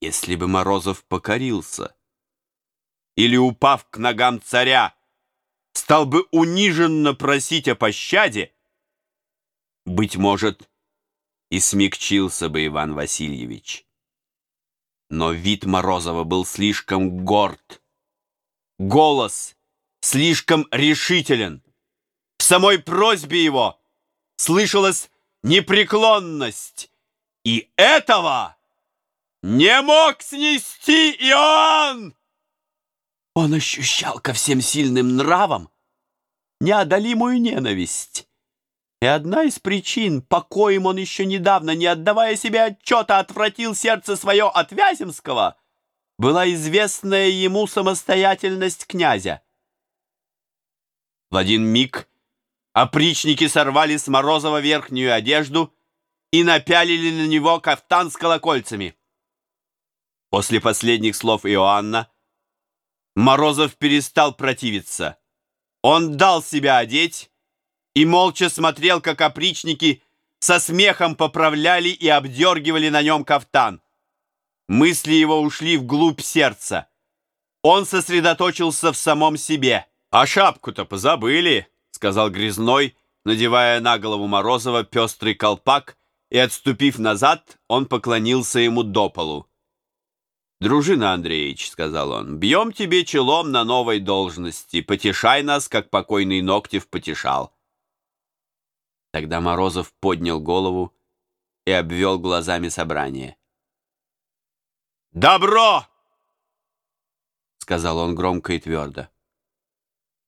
Если бы Морозов покорился, или, упав к ногам царя, стал бы униженно просить о пощаде, быть может, и смягчился бы Иван Васильевич. Но вид Морозова был слишком горд, голос слишком решителен. В самой просьбе его слышалась непреклонность, и этого не мог снести Иоанн. Он ощущал ко всем сильным нравам неодолимую ненависть. И одна из причин, по коим он еще недавно, не отдавая себе отчета, отвратил сердце свое от Вяземского, была известная ему самостоятельность князя. В один миг опричники сорвали с Морозова верхнюю одежду и напялили на него кафтан с колокольцами. После последних слов Иоанна Морозов перестал противиться. Он дал себя одеть и молча смотрел, как опричники со смехом поправляли и обдергивали на нем кафтан. Мысли его ушли вглубь сердца. Он сосредоточился в самом себе. «А шапку-то позабыли», — сказал Грязной, надевая на голову Морозова пестрый колпак, и, отступив назад, он поклонился ему до полу. «Дружина Андреевич», — сказал он, — «бьем тебе челом на новой должности, потешай нас, как покойный Ногтев потешал». Тогда Морозов поднял голову и обвел глазами собрание. «Добро!» — сказал он громко и твердо.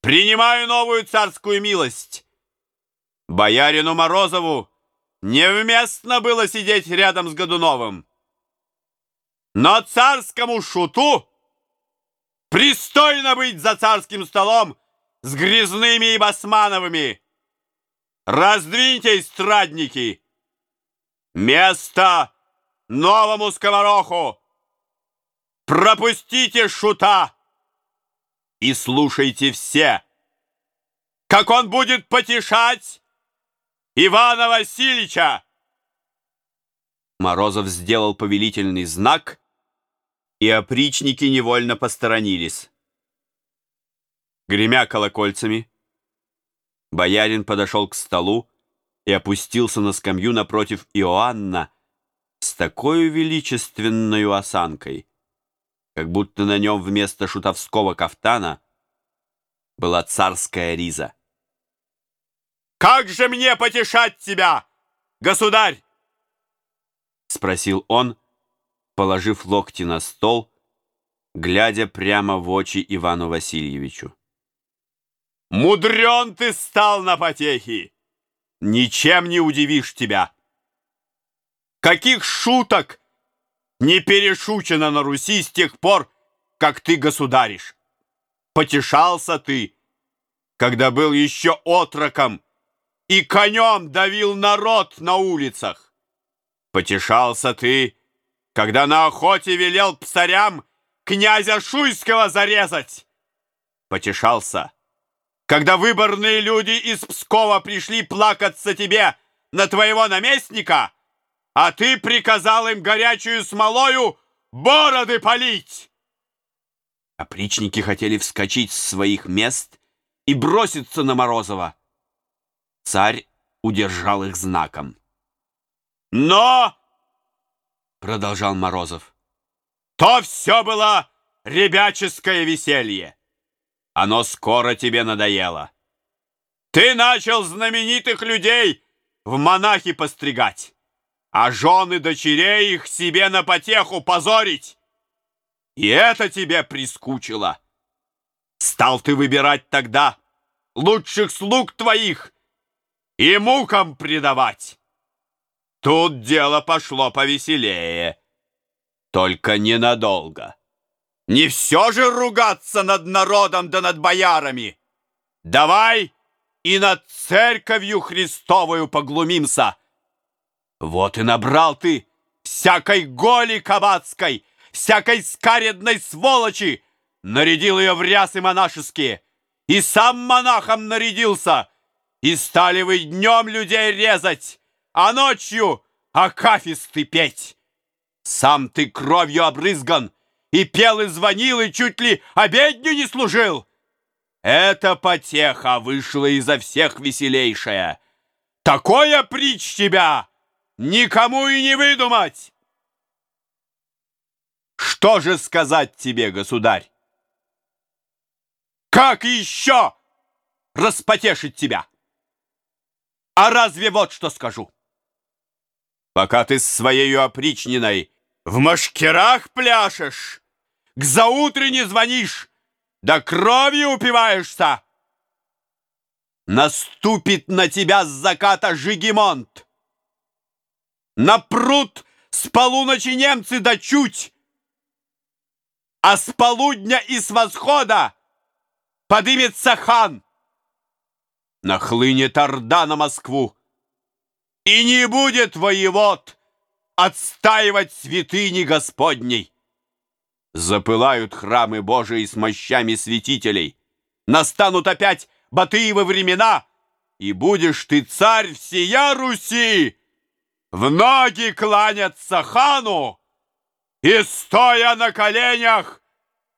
«Принимаю новую царскую милость! Боярину Морозову невместно было сидеть рядом с Годуновым!» Но царскому шуту пристойно быть за царским столом с Грязными и Басмановыми. Раздвиньте, страдники! Место новому скомороху! Пропустите шута и слушайте все, как он будет потешать Ивана Васильевича. Морозов сделал повелительный знак, и опричники невольно посторонились. Гремя колокольцами, боярин подошел к столу и опустился на скамью напротив Иоанна с такой величественной осанкой, как будто на нем вместо шутовского кафтана была царская риза. «Как же мне потешать тебя, государь?» — спросил он, положив локти на стол, глядя прямо в очи Ивану Васильевичу. «Мудрен ты стал на потехи! Ничем не удивишь тебя! Каких шуток не перешучено на Руси с тех пор, как ты государишь! Потешался ты, когда был еще отроком и конем давил народ на улицах! Потешался ты, когда на охоте велел псарям князя Шуйского зарезать. Потешался, когда выборные люди из Пскова пришли плакаться тебе на твоего наместника, а ты приказал им горячую смолою бороды полить. Опричники хотели вскочить с своих мест и броситься на Морозова. Царь удержал их знаком. Но продолжал Морозов. То все было ребяческое веселье. Оно скоро тебе надоело. Ты начал знаменитых людей в монахи постригать, а жены дочерей их себе на потеху позорить. И это тебе прискучило. Стал ты выбирать тогда лучших слуг твоих и мукам предавать. Тут дело пошло повеселее. Только ненадолго. Не все же ругаться над народом да над боярами. Давай и над церковью Христовою поглумимся. Вот и набрал ты всякой голи кабацкой, всякой скаредной сволочи, нарядил ее в рясы монашеские, и сам монахом нарядился, и стали вы днем людей резать, а ночью акафисты петь. Сам ты кровью обрызган, и пел, и звонил, и чуть ли обедню не служил. Эта потеха вышла изо всех веселейшая. Такое притч тебя никому и не выдумать. Что же сказать тебе, государь? Как еще распотешить тебя? А разве вот что скажу? Пока ты с своей опричниной в машкерах пляшешь, к заутрене звонишь, да кровью упиваешься, наступит на тебя с заката Жигемонт. На пруд с полуночи немцы да чуть, а с полудня и с восхода подымется хан. Нахлынет орда на Москву, и не будет воевод отстаивать святыни Господней. Запылают храмы Божии с мощами святителей. Настанут опять Батыевы времена, и будешь ты царь всея Руси, в ноги кланяться хану и, стоя на коленях,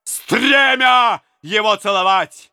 стремя его целовать.